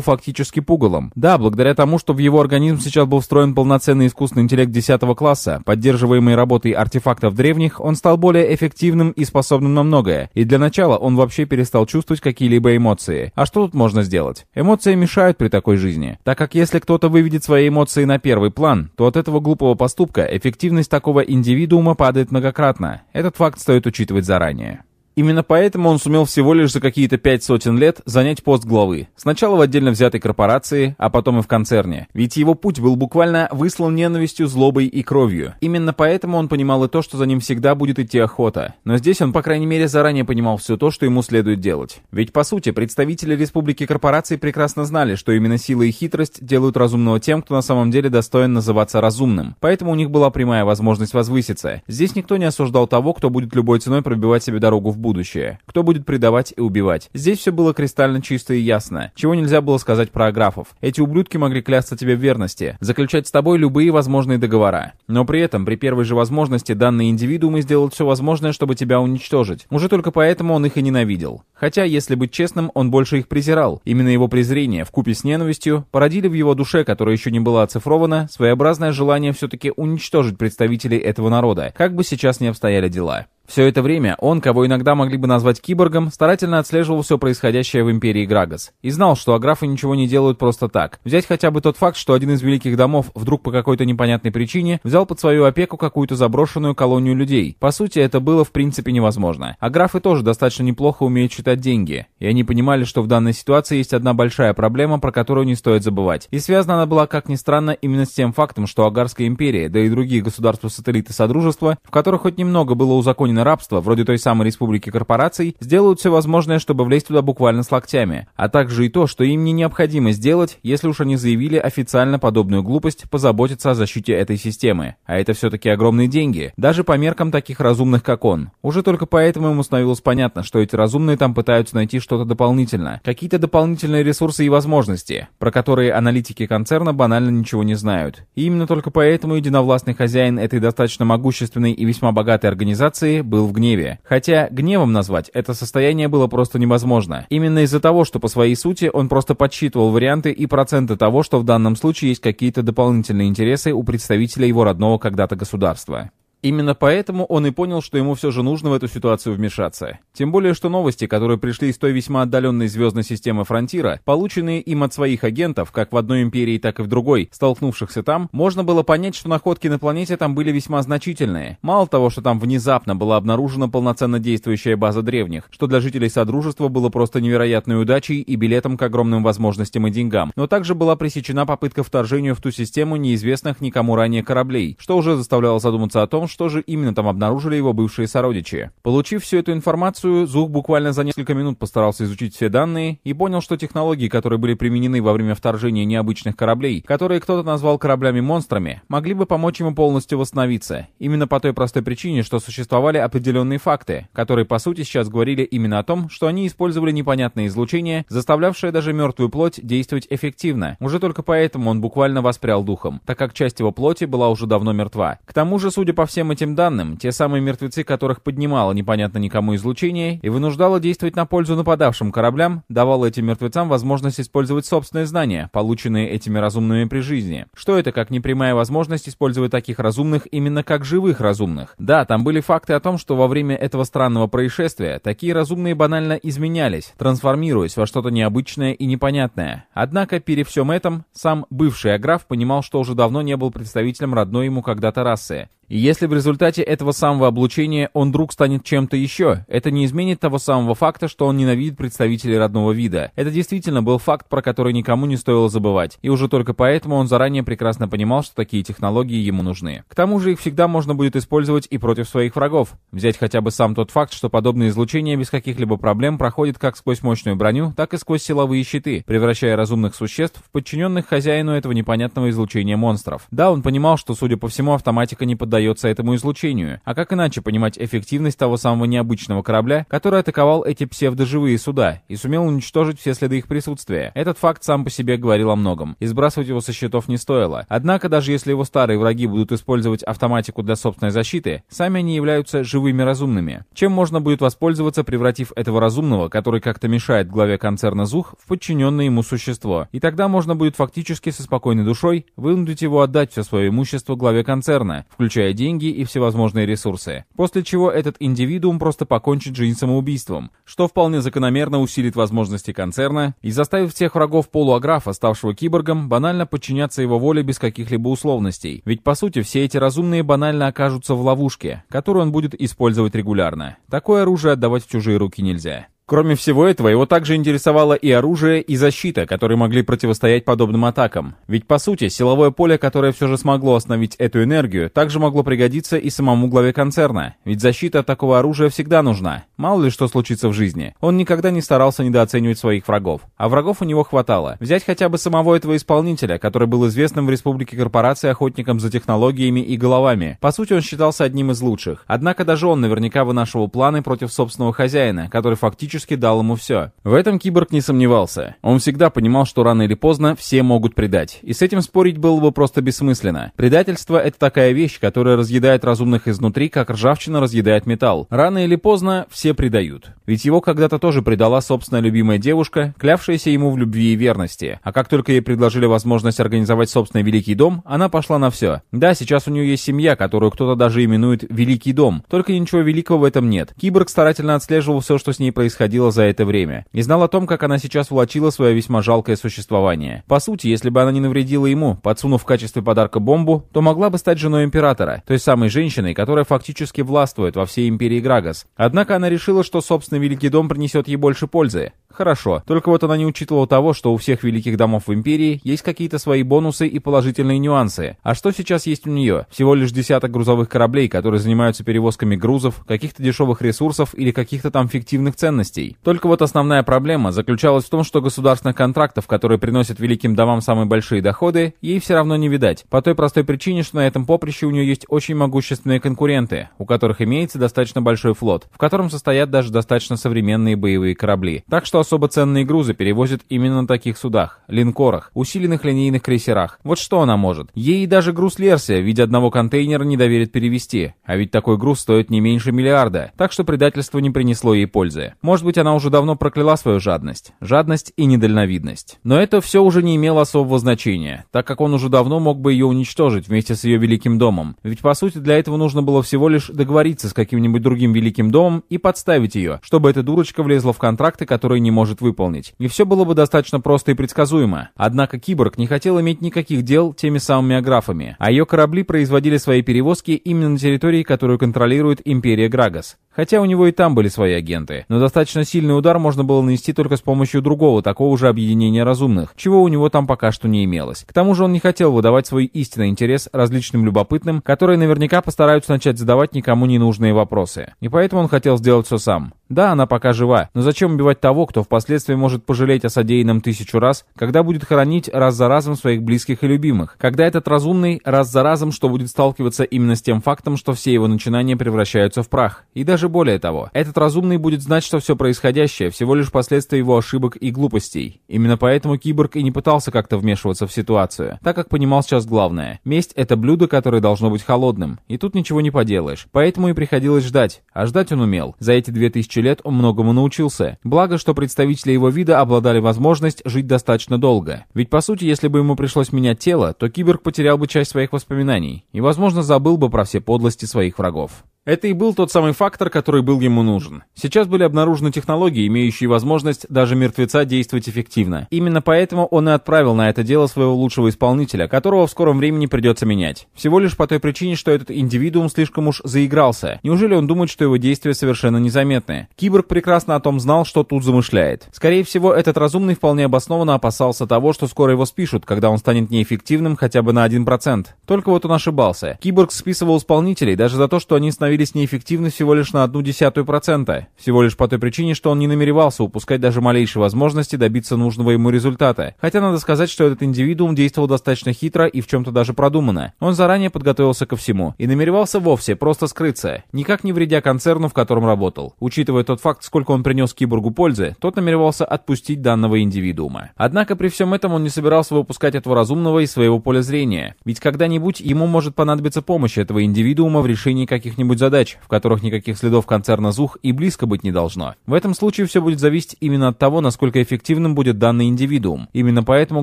фактически пугалом. Да, благодаря тому, что в его организм сейчас был встроен полноценный искусственный интеллект 10 класса, поддерживаемый работой артефактов древних, он стал более эффективным и способным на многое. И для начала он вообще перестал чувствовать какие-либо эмоции. А что тут можно сделать? Эмоции мешают при такой жизни. Так как если кто-то выведет свои эмоции на первый план, то от этого глупого поступка эффективность такого индивидуума падает многократно. Этот факт стоит учитывать заранее. Именно поэтому он сумел всего лишь за какие-то пять сотен лет занять пост главы. Сначала в отдельно взятой корпорации, а потом и в концерне. Ведь его путь был буквально выслан ненавистью, злобой и кровью. Именно поэтому он понимал и то, что за ним всегда будет идти охота. Но здесь он, по крайней мере, заранее понимал все то, что ему следует делать. Ведь, по сути, представители республики корпораций прекрасно знали, что именно сила и хитрость делают разумного тем, кто на самом деле достоин называться разумным. Поэтому у них была прямая возможность возвыситься. Здесь никто не осуждал того, кто будет любой ценой пробивать себе дорогу в будущее. Кто будет предавать и убивать. Здесь все было кристально чисто и ясно. Чего нельзя было сказать про аграфов. Эти ублюдки могли клясться тебе в верности, заключать с тобой любые возможные договора. Но при этом, при первой же возможности, данные индивидуумы сделают все возможное, чтобы тебя уничтожить. Уже только поэтому он их и ненавидел. Хотя, если быть честным, он больше их презирал. Именно его презрение, вкупе с ненавистью, породили в его душе, которая еще не была оцифрована, своеобразное желание все-таки уничтожить представителей этого народа, как бы сейчас ни обстояли дела. Все это время он, кого иногда могли бы назвать киборгом, старательно отслеживал все происходящее в Империи Грагас. И знал, что аграфы ничего не делают просто так. Взять хотя бы тот факт, что один из великих домов вдруг по какой-то непонятной причине взял под свою опеку какую-то заброшенную колонию людей. По сути, это было в принципе невозможно. Аграфы тоже достаточно неплохо умеют считать деньги. И они понимали, что в данной ситуации есть одна большая проблема, про которую не стоит забывать. И связана она была, как ни странно, именно с тем фактом, что Агарская империя, да и другие государства-сателлиты Содружества, в которых хоть немного было узаконено рабство, вроде той самой республики корпораций, сделают все возможное, чтобы влезть туда буквально с локтями. А также и то, что им не необходимо сделать, если уж они заявили официально подобную глупость, позаботиться о защите этой системы. А это все-таки огромные деньги, даже по меркам таких разумных, как он. Уже только поэтому ему становилось понятно, что эти разумные там пытаются найти что-то дополнительное, какие-то дополнительные ресурсы и возможности, про которые аналитики концерна банально ничего не знают. И именно только поэтому единовластный хозяин этой достаточно могущественной и весьма богатой организации был в гневе. Хотя гневом назвать это состояние было просто невозможно. Именно из-за того, что по своей сути он просто подсчитывал варианты и проценты того, что в данном случае есть какие-то дополнительные интересы у представителя его родного когда-то государства. Именно поэтому он и понял, что ему все же нужно в эту ситуацию вмешаться. Тем более, что новости, которые пришли из той весьма отдаленной звездной системы Фронтира, полученные им от своих агентов, как в одной империи, так и в другой, столкнувшихся там, можно было понять, что находки на планете там были весьма значительные. Мало того, что там внезапно была обнаружена полноценно действующая база древних, что для жителей Содружества было просто невероятной удачей и билетом к огромным возможностям и деньгам, но также была пресечена попытка вторжения в ту систему неизвестных никому ранее кораблей, что уже заставляло задуматься о том, что же именно там обнаружили его бывшие сородичи. Получив всю эту информацию, Зух буквально за несколько минут постарался изучить все данные и понял, что технологии, которые были применены во время вторжения необычных кораблей, которые кто-то назвал кораблями-монстрами, могли бы помочь ему полностью восстановиться. Именно по той простой причине, что существовали определенные факты, которые по сути сейчас говорили именно о том, что они использовали непонятное излучение, заставлявшее даже мертвую плоть действовать эффективно. Уже только поэтому он буквально воспрял духом, так как часть его плоти была уже давно мертва. К тому же, судя по всем всем этим данным, те самые мертвецы, которых поднимало непонятно никому излучение и вынуждало действовать на пользу нападавшим кораблям, давало этим мертвецам возможность использовать собственные знания, полученные этими разумными при жизни. Что это, как непрямая возможность использовать таких разумных именно как живых разумных? Да, там были факты о том, что во время этого странного происшествия такие разумные банально изменялись, трансформируясь во что-то необычное и непонятное. Однако, перед всем этом, сам бывший Аграф понимал, что уже давно не был представителем родной ему когда-то расы. И если в результате этого самого облучения он вдруг станет чем-то еще, это не изменит того самого факта, что он ненавидит представителей родного вида. Это действительно был факт, про который никому не стоило забывать. И уже только поэтому он заранее прекрасно понимал, что такие технологии ему нужны. К тому же их всегда можно будет использовать и против своих врагов. Взять хотя бы сам тот факт, что подобное излучение без каких-либо проблем проходит как сквозь мощную броню, так и сквозь силовые щиты, превращая разумных существ в подчиненных хозяину этого непонятного излучения монстров. Да, он понимал, что, судя по всему, автоматика не поддается поддается этому излучению. А как иначе понимать эффективность того самого необычного корабля, который атаковал эти псевдоживые суда и сумел уничтожить все следы их присутствия? Этот факт сам по себе говорил о многом, и сбрасывать его со счетов не стоило. Однако, даже если его старые враги будут использовать автоматику для собственной защиты, сами они являются живыми разумными. Чем можно будет воспользоваться, превратив этого разумного, который как-то мешает главе концерна ЗУХ, в подчиненное ему существо? И тогда можно будет фактически со спокойной душой вынудить его отдать все свое имущество главе концерна, включая включая деньги и всевозможные ресурсы. После чего этот индивидуум просто покончит жизнь самоубийством, что вполне закономерно усилит возможности концерна и заставит всех врагов полуаграфа, ставшего киборгом, банально подчиняться его воле без каких-либо условностей. Ведь по сути все эти разумные банально окажутся в ловушке, которую он будет использовать регулярно. Такое оружие отдавать в чужие руки нельзя. Кроме всего этого, его также интересовало и оружие, и защита, которые могли противостоять подобным атакам. Ведь, по сути, силовое поле, которое все же смогло остановить эту энергию, также могло пригодиться и самому главе концерна. Ведь защита от такого оружия всегда нужна. Мало ли что случится в жизни. Он никогда не старался недооценивать своих врагов. А врагов у него хватало. Взять хотя бы самого этого исполнителя, который был известным в республике корпорации охотником за технологиями и головами. По сути, он считался одним из лучших. Однако даже он наверняка вынашивал планы против собственного хозяина, который фактически фактически дал ему все. В этом Киборг не сомневался. Он всегда понимал, что рано или поздно все могут предать. И с этим спорить было бы просто бессмысленно. Предательство — это такая вещь, которая разъедает разумных изнутри, как ржавчина разъедает металл. Рано или поздно все предают. Ведь его когда-то тоже предала собственная любимая девушка, клявшаяся ему в любви и верности. А как только ей предложили возможность организовать собственный великий дом, она пошла на все. Да, сейчас у нее есть семья, которую кто-то даже именует «Великий дом». Только ничего великого в этом нет. Киборг старательно отслеживал все, что с ней происходило за это время. И знал о том, как она сейчас влачила свое весьма жалкое существование. По сути, если бы она не навредила ему, подсунув в качестве подарка бомбу, то могла бы стать женой императора, той самой женщиной, которая фактически властвует во всей империи Грагас. Однако она решила, что собственный Великий Дом принесет ей больше пользы. Хорошо, только вот она не учитывала того, что у всех великих домов в империи есть какие-то свои бонусы и положительные нюансы. А что сейчас есть у нее? Всего лишь десяток грузовых кораблей, которые занимаются перевозками грузов, каких-то дешевых ресурсов или каких-то там фиктивных ценностей. Только вот основная проблема заключалась в том, что государственных контрактов, которые приносят великим домам самые большие доходы, ей все равно не видать. По той простой причине, что на этом поприще у нее есть очень могущественные конкуренты, у которых имеется достаточно большой флот, в котором состоят даже достаточно современные боевые корабли. Так что особо ценные грузы перевозят именно на таких судах, линкорах, усиленных линейных крейсерах. Вот что она может. Ей даже груз Лерсия в виде одного контейнера не доверит перевести. А ведь такой груз стоит не меньше миллиарда. Так что предательство не принесло ей пользы. Может быть, она уже давно прокляла свою жадность. Жадность и недальновидность. Но это все уже не имело особого значения, так как он уже давно мог бы ее уничтожить вместе с ее великим домом. Ведь по сути для этого нужно было всего лишь договориться с каким-нибудь другим великим домом и подставить ее, чтобы эта дурочка влезла в контракты, которые не может выполнить. И все было бы достаточно просто и предсказуемо. Однако Киборг не хотел иметь никаких дел теми самыми аграфами, а ее корабли производили свои перевозки именно на территории, которую контролирует Империя Грагас. Хотя у него и там были свои агенты. Но достаточно сильный удар можно было нанести только с помощью другого такого же объединения разумных, чего у него там пока что не имелось. К тому же он не хотел выдавать свой истинный интерес различным любопытным, которые наверняка постараются начать задавать никому не нужные вопросы. И поэтому он хотел сделать все сам. Да, она пока жива, но зачем убивать того, кто впоследствии может пожалеть о содеянном тысячу раз, когда будет хоронить раз за разом своих близких и любимых? Когда этот разумный раз за разом, что будет сталкиваться именно с тем фактом, что все его начинания превращаются в прах. И даже более того, этот разумный будет знать, что все происходящее всего лишь последствия его ошибок и глупостей. Именно поэтому Киборг и не пытался как-то вмешиваться в ситуацию, так как понимал сейчас главное. Месть — это блюдо, которое должно быть холодным, и тут ничего не поделаешь. Поэтому и приходилось ждать. А ждать он умел. За эти две тысячи лет он многому научился. Благо, что представители его вида обладали возможность жить достаточно долго. Ведь по сути, если бы ему пришлось менять тело, то киборг потерял бы часть своих воспоминаний и, возможно, забыл бы про все подлости своих врагов. Это и был тот самый фактор, который был ему нужен. Сейчас были обнаружены технологии, имеющие возможность даже мертвеца действовать эффективно. Именно поэтому он и отправил на это дело своего лучшего исполнителя, которого в скором времени придется менять. Всего лишь по той причине, что этот индивидуум слишком уж заигрался. Неужели он думает, что его действия совершенно незаметны? Киборг прекрасно о том знал, что тут замышляет. Скорее всего, этот разумный вполне обоснованно опасался того, что скоро его спишут, когда он станет неэффективным хотя бы на 1%. Только вот он ошибался. Киборг списывал исполнителей даже за то, что они становились становились неэффективны всего лишь на одну десятую процента. Всего лишь по той причине, что он не намеревался упускать даже малейшей возможности добиться нужного ему результата. Хотя надо сказать, что этот индивидуум действовал достаточно хитро и в чем-то даже продуманно. Он заранее подготовился ко всему и намеревался вовсе просто скрыться, никак не вредя концерну, в котором работал. Учитывая тот факт, сколько он принес киборгу пользы, тот намеревался отпустить данного индивидуума. Однако при всем этом он не собирался выпускать этого разумного из своего поля зрения. Ведь когда-нибудь ему может понадобиться помощь этого индивидуума в решении каких-нибудь задач, в которых никаких следов концерна ЗУХ и близко быть не должно. В этом случае все будет зависеть именно от того, насколько эффективным будет данный индивидуум. Именно поэтому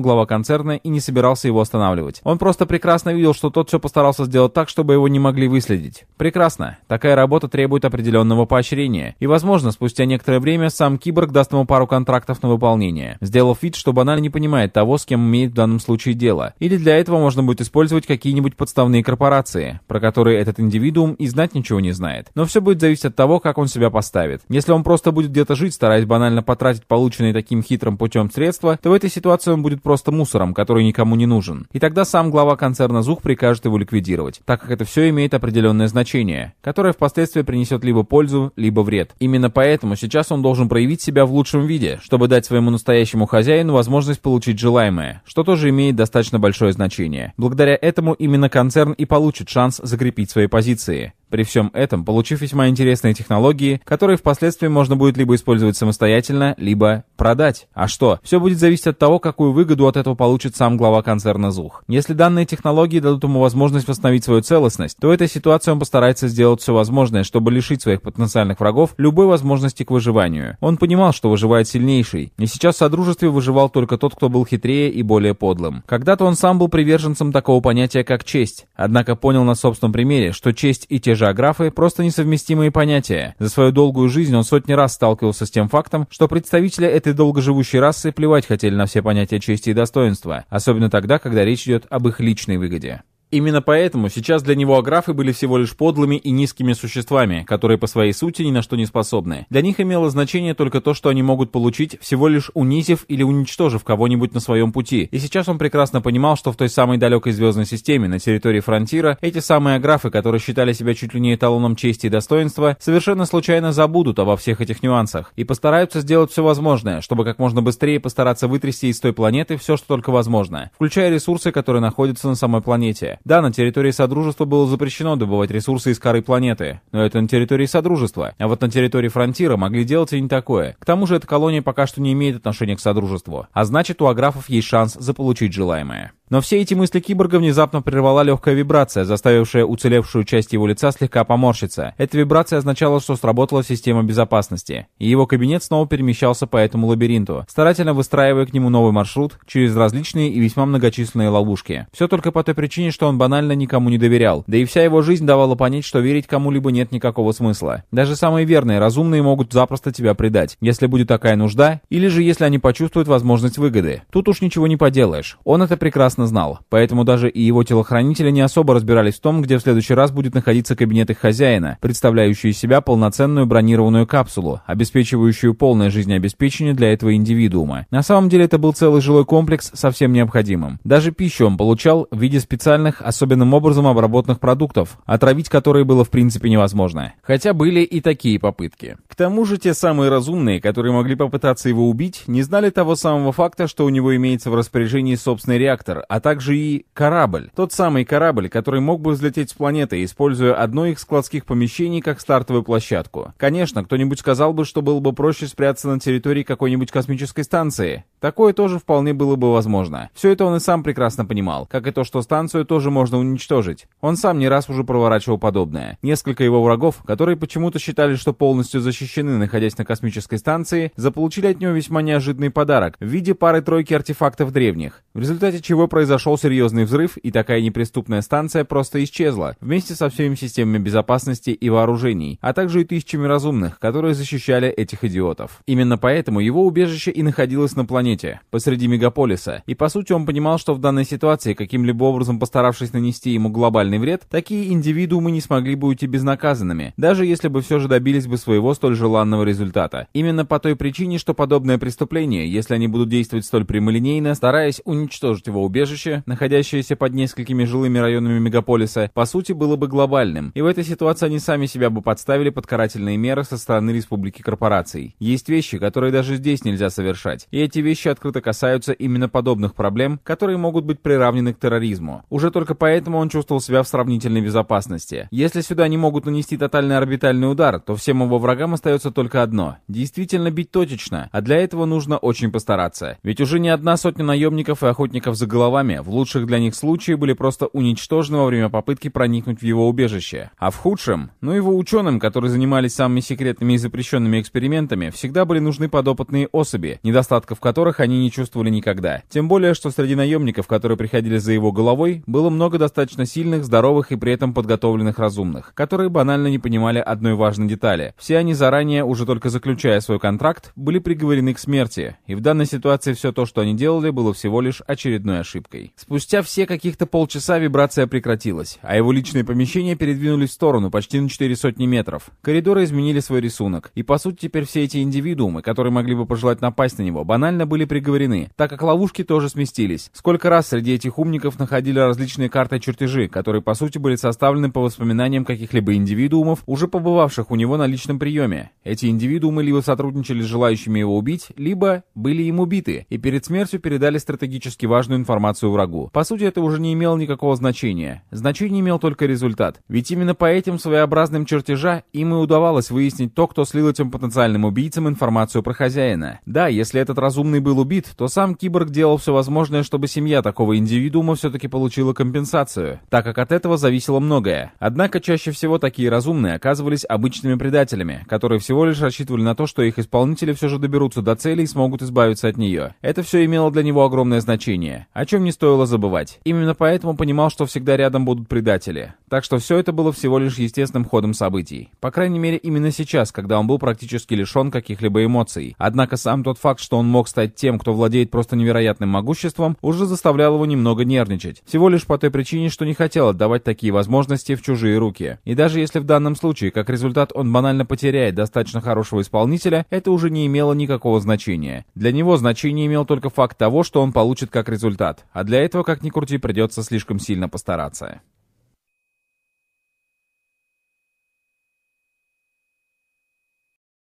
глава концерна и не собирался его останавливать. Он просто прекрасно видел, что тот все постарался сделать так, чтобы его не могли выследить. Прекрасно. Такая работа требует определенного поощрения. И, возможно, спустя некоторое время сам Киборг даст ему пару контрактов на выполнение, сделав вид, что банально не понимает того, с кем имеет в данном случае дело. Или для этого можно будет использовать какие-нибудь подставные корпорации, про которые этот индивидуум и знать ничего ничего не знает. Но все будет зависеть от того, как он себя поставит. Если он просто будет где-то жить, стараясь банально потратить полученные таким хитрым путем средства, то в этой ситуации он будет просто мусором, который никому не нужен. И тогда сам глава концерна ЗУХ прикажет его ликвидировать, так как это все имеет определенное значение, которое впоследствии принесет либо пользу, либо вред. Именно поэтому сейчас он должен проявить себя в лучшем виде, чтобы дать своему настоящему хозяину возможность получить желаемое, что тоже имеет достаточно большое значение. Благодаря этому именно концерн и получит шанс закрепить свои позиции. При всем этом, получив весьма интересные технологии, которые впоследствии можно будет либо использовать самостоятельно, либо продать. А что? Все будет зависеть от того, какую выгоду от этого получит сам глава концерна ЗУХ. Если данные технологии дадут ему возможность восстановить свою целостность, то в этой ситуации он постарается сделать все возможное, чтобы лишить своих потенциальных врагов любой возможности к выживанию. Он понимал, что выживает сильнейший, и сейчас в Содружестве выживал только тот, кто был хитрее и более подлым. Когда-то он сам был приверженцем такого понятия, как честь, однако понял на собственном примере, что честь и те же аграфы просто несовместимые понятия. За свою долгую жизнь он сотни раз сталкивался с тем фактом, что представители этой долгоживущей расы плевать хотели на все понятия чести и достоинства, особенно тогда, когда речь идет об их личной выгоде. Именно поэтому сейчас для него аграфы были всего лишь подлыми и низкими существами, которые по своей сути ни на что не способны. Для них имело значение только то, что они могут получить, всего лишь унизив или уничтожив кого-нибудь на своем пути. И сейчас он прекрасно понимал, что в той самой далекой звездной системе, на территории Фронтира, эти самые аграфы, которые считали себя чуть ли не эталоном чести и достоинства, совершенно случайно забудут обо всех этих нюансах и постараются сделать все возможное, чтобы как можно быстрее постараться вытрясти из той планеты все, что только возможно, включая ресурсы, которые находятся на самой планете. Да, на территории Содружества было запрещено добывать ресурсы из коры планеты, но это на территории Содружества, а вот на территории Фронтира могли делать и не такое. К тому же эта колония пока что не имеет отношения к Содружеству, а значит у аграфов есть шанс заполучить желаемое. Но все эти мысли киборга внезапно прервала легкая вибрация, заставившая уцелевшую часть его лица слегка поморщиться. Эта вибрация означала, что сработала система безопасности, и его кабинет снова перемещался по этому лабиринту, старательно выстраивая к нему новый маршрут через различные и весьма многочисленные ловушки. Все только по той причине, что он банально никому не доверял, да и вся его жизнь давала понять, что верить кому-либо нет никакого смысла. Даже самые верные, разумные могут запросто тебя предать, если будет такая нужда, или же если они почувствуют возможность выгоды. Тут уж ничего не поделаешь. Он это прекрасно прекрасно знал, поэтому даже и его телохранители не особо разбирались в том, где в следующий раз будет находиться кабинет их хозяина, представляющий из себя полноценную бронированную капсулу, обеспечивающую полное жизнеобеспечение для этого индивидуума. На самом деле это был целый жилой комплекс совсем необходимым. Даже пищу он получал в виде специальных, особенным образом обработанных продуктов, отравить которые было в принципе невозможно. Хотя были и такие попытки. К тому же те самые разумные, которые могли попытаться его убить, не знали того самого факта, что у него имеется в распоряжении собственный реактор, а также и корабль. Тот самый корабль, который мог бы взлететь с планеты, используя одно из складских помещений как стартовую площадку. Конечно, кто-нибудь сказал бы, что было бы проще спрятаться на территории какой-нибудь космической станции. Такое тоже вполне было бы возможно. Все это он и сам прекрасно понимал, как и то, что станцию тоже можно уничтожить. Он сам не раз уже проворачивал подобное. Несколько его врагов, которые почему-то считали, что полностью защищены, находясь на космической станции, заполучили от него весьма неожиданный подарок в виде пары-тройки артефактов древних, в результате чего произошел серьезный взрыв, и такая неприступная станция просто исчезла, вместе со всеми системами безопасности и вооружений, а также и тысячами разумных, которые защищали этих идиотов. Именно поэтому его убежище и находилось на планете, посреди мегаполиса, и по сути он понимал, что в данной ситуации, каким-либо образом постаравшись нанести ему глобальный вред, такие индивидуумы не смогли бы уйти безнаказанными, даже если бы все же добились бы своего столь желанного результата. Именно по той причине, что подобное преступление, если они будут действовать столь прямолинейно, стараясь уничтожить его убежище, убежище, находящееся под несколькими жилыми районами мегаполиса, по сути было бы глобальным, и в этой ситуации они сами себя бы подставили под карательные меры со стороны республики корпораций. Есть вещи, которые даже здесь нельзя совершать, и эти вещи открыто касаются именно подобных проблем, которые могут быть приравнены к терроризму. Уже только поэтому он чувствовал себя в сравнительной безопасности. Если сюда не могут нанести тотальный орбитальный удар, то всем его врагам остается только одно — действительно бить точечно, а для этого нужно очень постараться. Ведь уже не одна сотня наемников и охотников за головой головами в лучших для них случаях были просто уничтожены во время попытки проникнуть в его убежище. А в худшем, ну его ученым, которые занимались самыми секретными и запрещенными экспериментами, всегда были нужны подопытные особи, недостатков которых они не чувствовали никогда. Тем более, что среди наемников, которые приходили за его головой, было много достаточно сильных, здоровых и при этом подготовленных разумных, которые банально не понимали одной важной детали. Все они заранее, уже только заключая свой контракт, были приговорены к смерти, и в данной ситуации все то, что они делали, было всего лишь очередной ошибкой ошибкой. Спустя все каких-то полчаса вибрация прекратилась, а его личные помещения передвинулись в сторону почти на 4 сотни метров. Коридоры изменили свой рисунок, и по сути теперь все эти индивидуумы, которые могли бы пожелать напасть на него, банально были приговорены, так как ловушки тоже сместились. Сколько раз среди этих умников находили различные карты чертежи, которые по сути были составлены по воспоминаниям каких-либо индивидуумов, уже побывавших у него на личном приеме. Эти индивидуумы либо сотрудничали с желающими его убить, либо были им убиты, и перед смертью передали стратегически важную информацию информацию врагу. По сути, это уже не имело никакого значения. Значение имел только результат. Ведь именно по этим своеобразным чертежа им и удавалось выяснить то, кто слил этим потенциальным убийцам информацию про хозяина. Да, если этот разумный был убит, то сам киборг делал все возможное, чтобы семья такого индивидуума все-таки получила компенсацию, так как от этого зависело многое. Однако чаще всего такие разумные оказывались обычными предателями, которые всего лишь рассчитывали на то, что их исполнители все же доберутся до цели и смогут избавиться от нее. Это все имело для него огромное значение, о чем не стоило забывать. Именно поэтому понимал, что всегда рядом будут предатели. Так что все это было всего лишь естественным ходом событий. По крайней мере, именно сейчас, когда он был практически лишен каких-либо эмоций. Однако сам тот факт, что он мог стать тем, кто владеет просто невероятным могуществом, уже заставлял его немного нервничать. Всего лишь по той причине, что не хотел отдавать такие возможности в чужие руки. И даже если в данном случае, как результат, он банально потеряет достаточно хорошего исполнителя, это уже не имело никакого значения. Для него значение имел только факт того, что он получит как результат. А для этого, как ни крути, придется слишком сильно постараться.